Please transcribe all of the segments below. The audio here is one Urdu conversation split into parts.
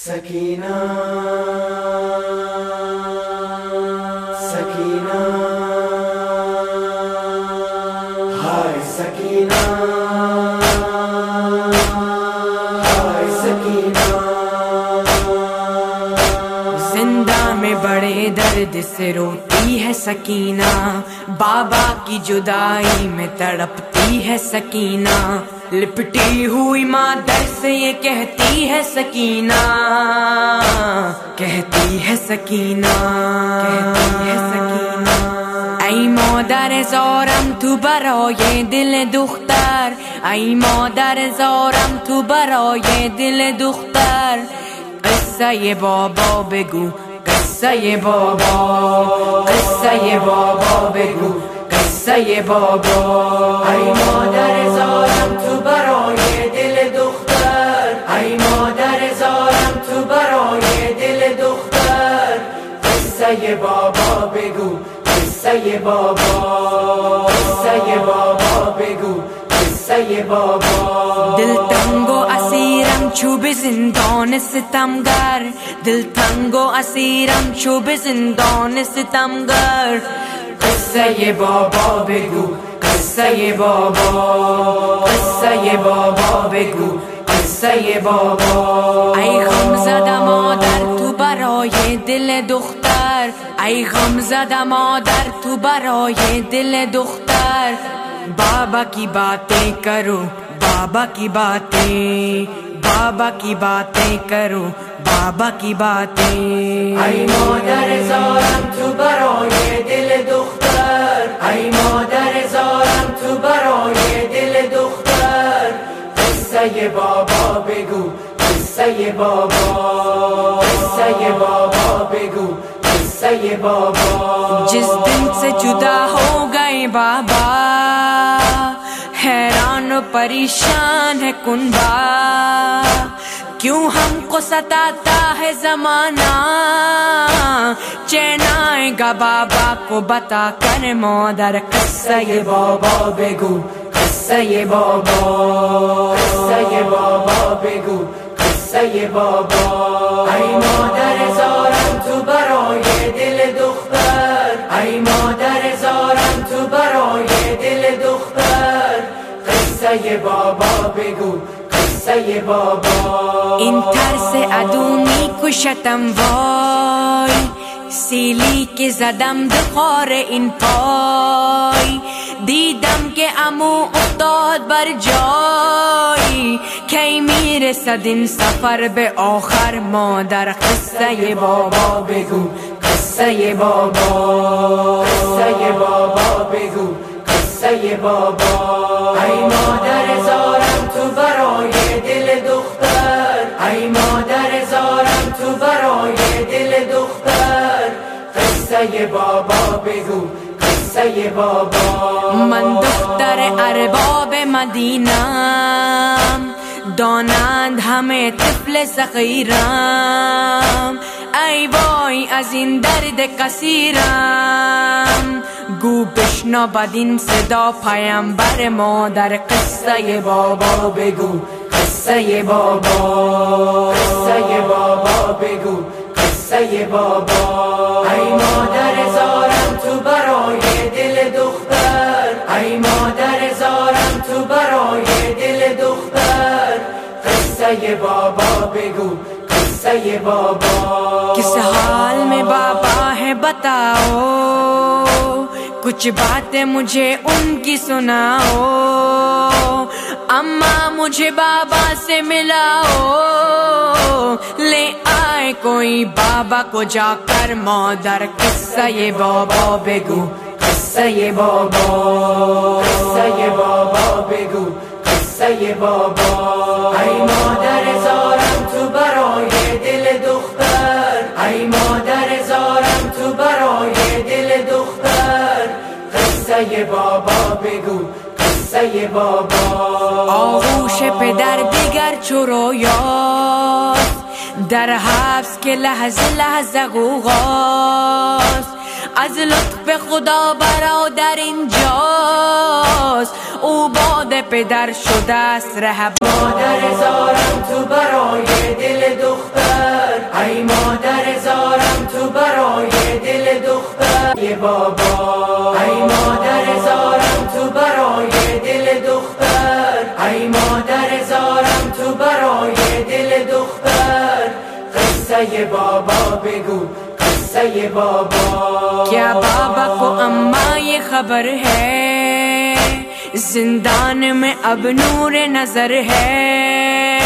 سکینہ سکینہ، ہائے سکینہ ہائے سکینہ۔ زندہ میں بڑے درد سے روتی ہے سکینہ، بابا کی جدائی میں تڑپتی ہے سکینہ۔ لپٹی ہوئی ماں در سے یہ کہتی ہے سکینہ، کہتی ہے سکینہ، کہتی ہے سکینہ۔ ای مادر زارم تو برای دل دختر، ای مادر زارم تو برای دل دختر۔ قصه بابا بگو، قصه بابا قصه بابا بگو، قصه بابا۔ ای مادر زارم ای مادر زارم تو برای دل دختر. قصه بابا بگو قصه بابا. قصه بابا بگو قصه بابا. دل تنگ و اسیرم چوب زندان ستمگر دل تنگ و اسیرم چوب زندان ستمگر قصه بابا بگو قصه بابا. قصه بابا بگو قصه بابا. ای غم زده مادر تو برای دل دختر. ای غم زده مادر تو برای دل دختر. بابا کی باتیں کرو بابا کی باتیں. بابا کی باتیں کرو بابا کی باتیں. ای مادر زارم تو برای دل دختر. قصه بابا بگو قصه بابا؟ قصه بابا بگو قصه بابا؟ جس دن سے جدا ہو گئے بابا، حیران و پریشان ہے کنبا کیوں ہم کو ستاتا ہے زمانہ؟ چین آئے گا بابا کو بتا کر مادر قصہ بابا بگو؟ قصه بابا قصه بابا بگو قصه بابا ای مادر زارم تو برای دل دختر ای مادر زارم تو برای دل دختر قصه بابا بگو قصه بابا این ترس ادونی کشتم وای سیلی که زدم دخار این پای دیدم که امو افتاد بر جای کی میرسد این سفر به آخر مادر، قصه بابا بگو، قصه بابا قصه بابا بگو، قصه بابا. ای مادر زارم تو برای دل دختر، ای مادر زارم تو برای دل دختر، قصه بابا بگو من دختر ارباب مدینم دانند همه طفل صغیرم ای وای از این درد کثیرم گو بشنا بدین صدا پیامبر مادر قصه بابا بگو قصه بابا۔ قصه بابا بگو قصه بابا۔ ای مادر زارم بابا. کس حال میں بابا ہے بتاؤ؟ کچھ باتیں مجھے ان کی سناؤ۔ اما مجھے بابا سے ملاؤ۔ لے آئے کوئی بابا کو جا کر مادر۔ قصہ یہ بابا بگو قصه بابا۔ قصه بابا بگو قصه بابا۔ ای مادر زارم قصه بابا. آغوش پدر دیگر چو رویاست در حبس که لحظه لحظه غوغاست. از لطف خدا برادر اینجاست. او باد پدر شده است رهب مادر زارم تو برای دل دختر. ای مادر زارم تو برای دل دختر. یه بابا. قصه بابا بگو قصه بابا۔ کیا بابا کو اما یہ خبر ہے؟ زندان میں اب نور نظر ہے۔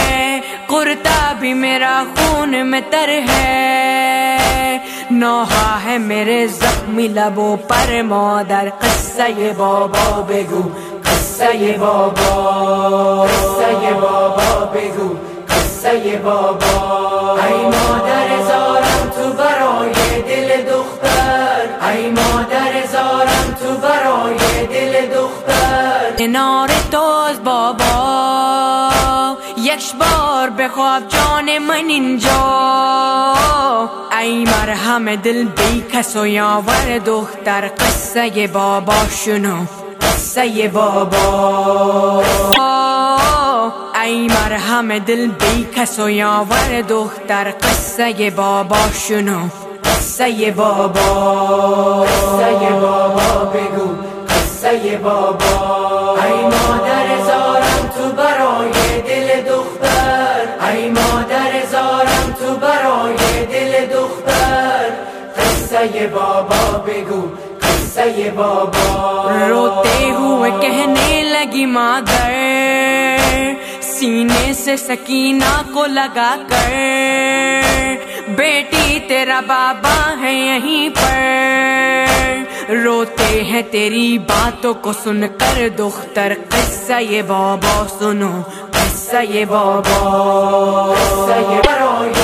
کرتا بھی میرا خون میں تر ہے۔ نوحا ہے میرے زخمی لبوں پر مادر۔ قصہ یہ بابا بگو قصه بابا۔ قصه بابا بگو قصه بابا۔ خواب جان من اینجا. ای مرهم دل بی کس و یاور دختر، قصه بابا شنو. قصه بابا. ای مرهم دل بی کس و یاور دختر، قصه بابا شنو. قصه بابا. قصه بابا بگو. قصه بابا. قصه بابا بگو بابا؟ روتے ہوئے کہنے لگی مادر سینے سے سکینہ کو لگا کر بیٹی تیرا بابا ہے یہیں پر۔ روتے ہیں تیری باتوں کو سن کر دختر قصہ یہ بابا سنو قصہ یہ بابا؟ برای دل دختر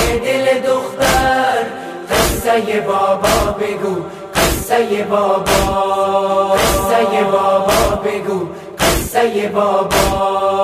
قصه بابا بگو قصه بابا قصه بابا بگو قصه بابا۔